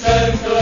Christensen.